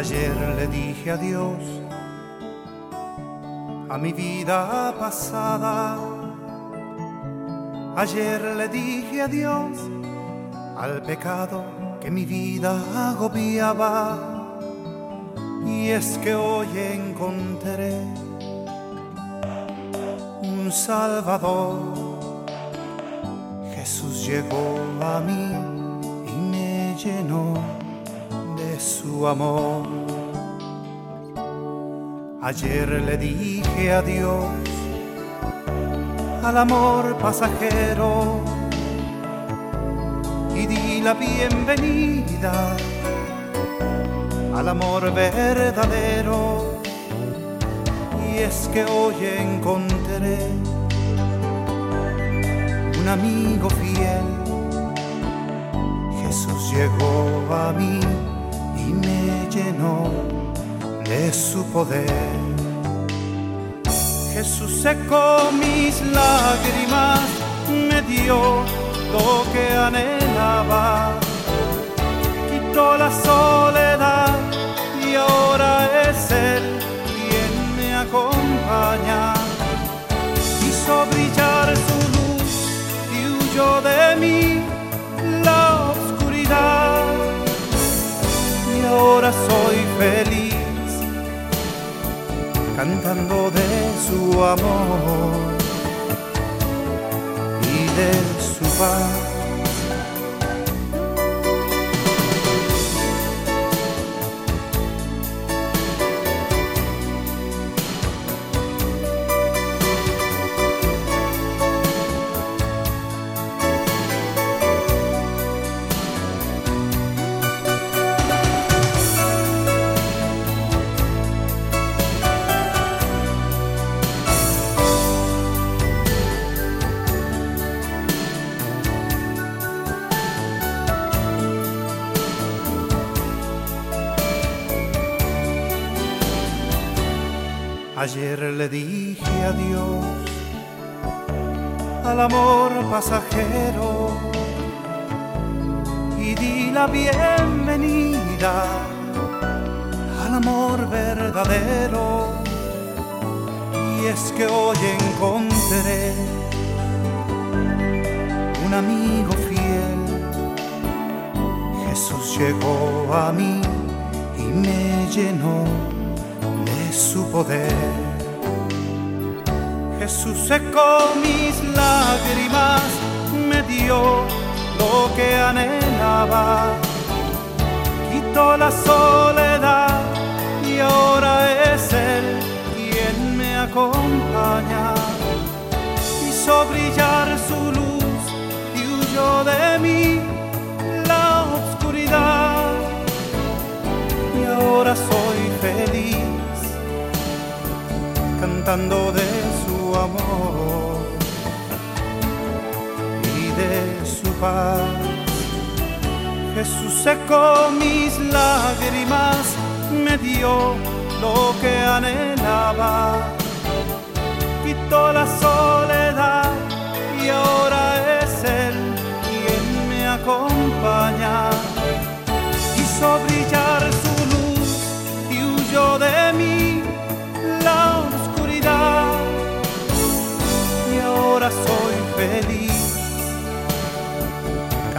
Ayer le dije adiós a mi vida pasada. Ayer le dije adiós al pecado que mi vida agobiaba. Y es que hoy encontré un Salvador. Jesús llegó a mí y me llenó su amor. Ayer le dije adiós al amor pasajero y di la bienvenida al amor verdadero. Y es que hoy encontré un amigo fiel. Jesús llegó a mí me llenó de su poder. Jesús secó mis lágrimas, me dio lo que anhelaba, quitó la soledad y ahora soy feliz cantando de su amor y de su paz. Ayer le dije adiós al amor pasajero y di la bienvenida al amor verdadero. Y es que hoy encontré un amigo fiel. Jesús llegó a mí y me llenó su poder. Jesús secó mis lágrimas, me dio lo que anhelaba, quitó la soledad y ahora es Él quien me acompaña. Hizo brillar su luz y huyó de mí de su amor y de su paz. Jesús secó mis lágrimas, me dio lo que anhelaba, quitó la soledad y ahora es Él quien me acompaña. Hizo brillar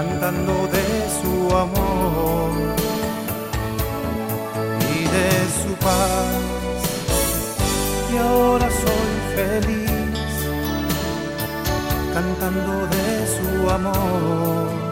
cantando de su amor y de su paz. Y ahora soy feliz cantando de su amor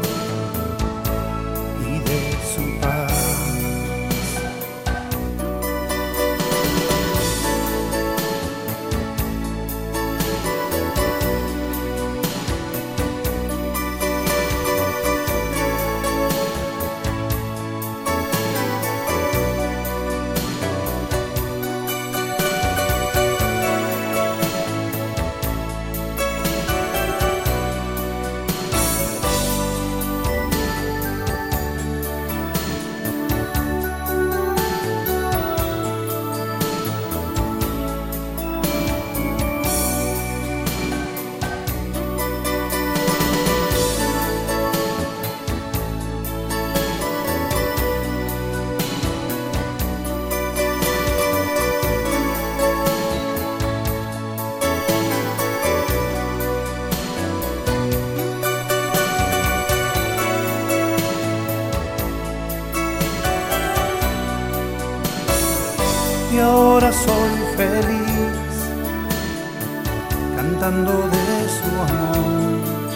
ahora soy feliz cantando de su amor.